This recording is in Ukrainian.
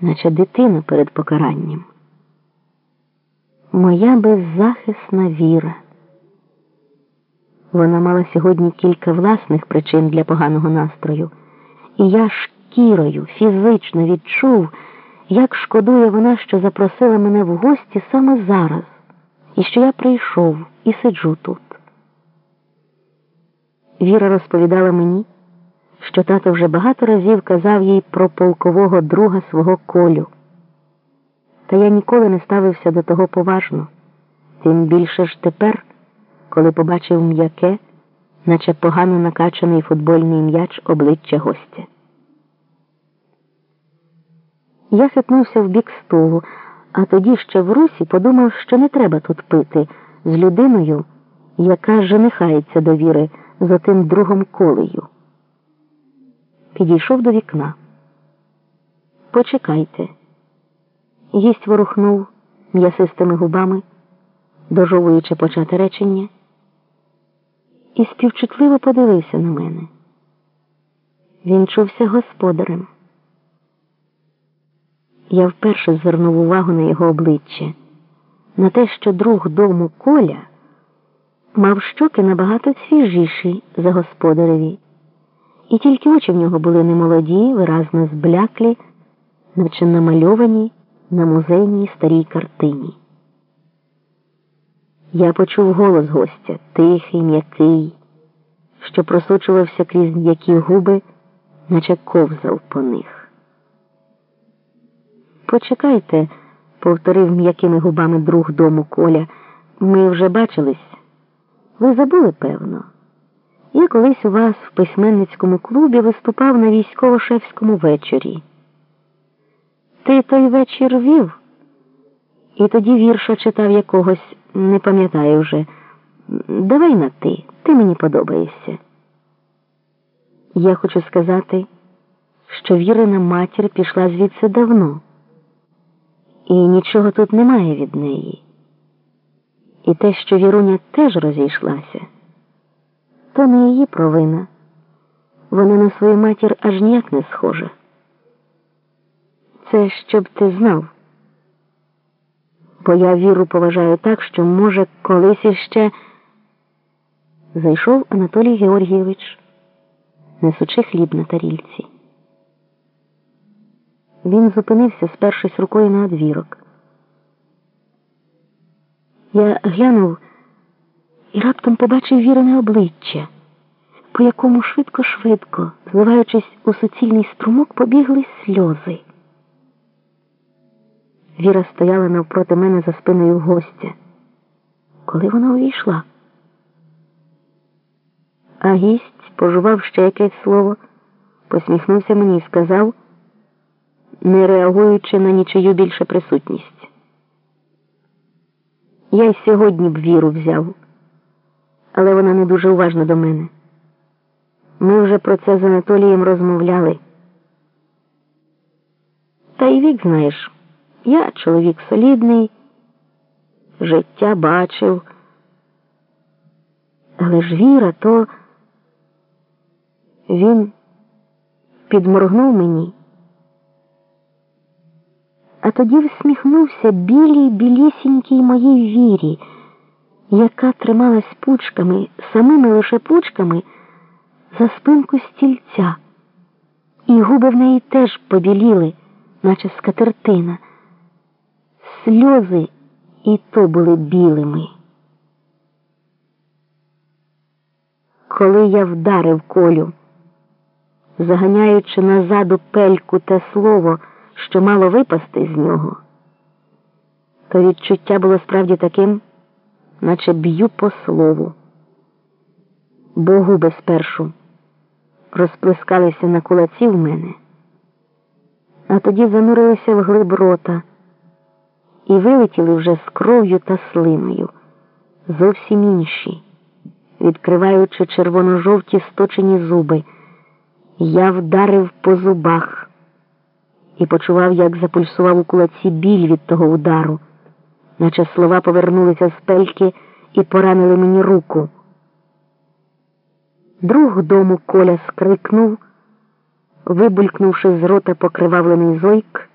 наче дитина перед покаранням. Моя беззахисна віра. Вона мала сьогодні кілька власних причин для поганого настрою, і я шкірою фізично відчув, як шкодує вона, що запросила мене в гості саме зараз, і що я прийшов і сиджу тут. Віра розповідала мені, що тато вже багато разів казав їй про полкового друга свого колю. Та я ніколи не ставився до того поважно, тим більше ж тепер, коли побачив м'яке, наче погано накачаний футбольний м'яч обличчя гостя. Я хитнувся в бік столу, а тоді ще в русі подумав, що не треба тут пити з людиною, яка женихається до віри за тим другом колею. Підійшов до вікна. Почекайте. Гість ворухнув м'ясистими губами, дожовуючи почати речення, і співчутливо подивився на мене. Він чувся господарем. Я вперше звернув увагу на його обличчя, на те, що друг дому коля мав щоки набагато свіжіші за господареві, і тільки очі в нього були немолоді, виразно збляклі, наче намальовані на музейній старій картині. Я почув голос гостя, тихий, м'який, що просочувався крізь м'які губи, наче ковзав по них. Почекайте, повторив м'якими губами друг дому Коля. Ми вже бачились. Ви забули, певно. Я колись у вас в письменницькому клубі виступав на військово-шефському вечорі. Ти той вечір вів, і тоді вірша читав якогось, не пам'ятаю вже. Давай на ти, ти мені подобаєшся. Я хочу сказати, що вірина матір пішла звідси давно, і нічого тут немає від неї. І те, що Віруня теж розійшлася, то не її провина. Вона на свою матір аж ніяк не схожа. Це щоб ти знав. Бо я віру поважаю так, що, може, колись іще зайшов Анатолій Георгійович, несучи хліб на тарільці. Він зупинився, спершись рукою на одвірок. Я глянув і раптом побачив вірене обличчя, по якому швидко-швидко, зливаючись у суцільний струмок, побігли сльози. Віра стояла навпроти мене за спиною гостя. Коли вона увійшла? А гість пожував ще якесь слово, посміхнувся мені і сказав, не реагуючи на нічию більше присутність. Я й сьогодні б віру взяв, але вона не дуже уважна до мене. Ми вже про це з Анатолієм розмовляли. Та й вік, знаєш, я чоловік солідний, життя бачив. Але ж віра, то він підморгнув мені а тоді всміхнувся білій білісінькій моїй вірі, яка трималась пучками, самими лише пучками, за спинку стільця, і губи в неї теж побіліли, наче скатертина. Сльози і то були білими. Коли я вдарив колю, заганяючи назаду пельку те слово що мало випасти з нього, то відчуття було справді таким, наче б'ю по слову, бо губи спершу розплескалися на кулаці в мене, а тоді занурилися в глиб рота і вилетіли вже з кров'ю та слиною, зовсім інші, відкриваючи червоно-жовті сточені зуби, я вдарив по зубах і почував, як запульсував у кулаці біль від того удару, наче слова повернулися з пельки і поранили мені руку. Друг дому коля скрикнув, вибулькнувши з рота покривавлений зойк.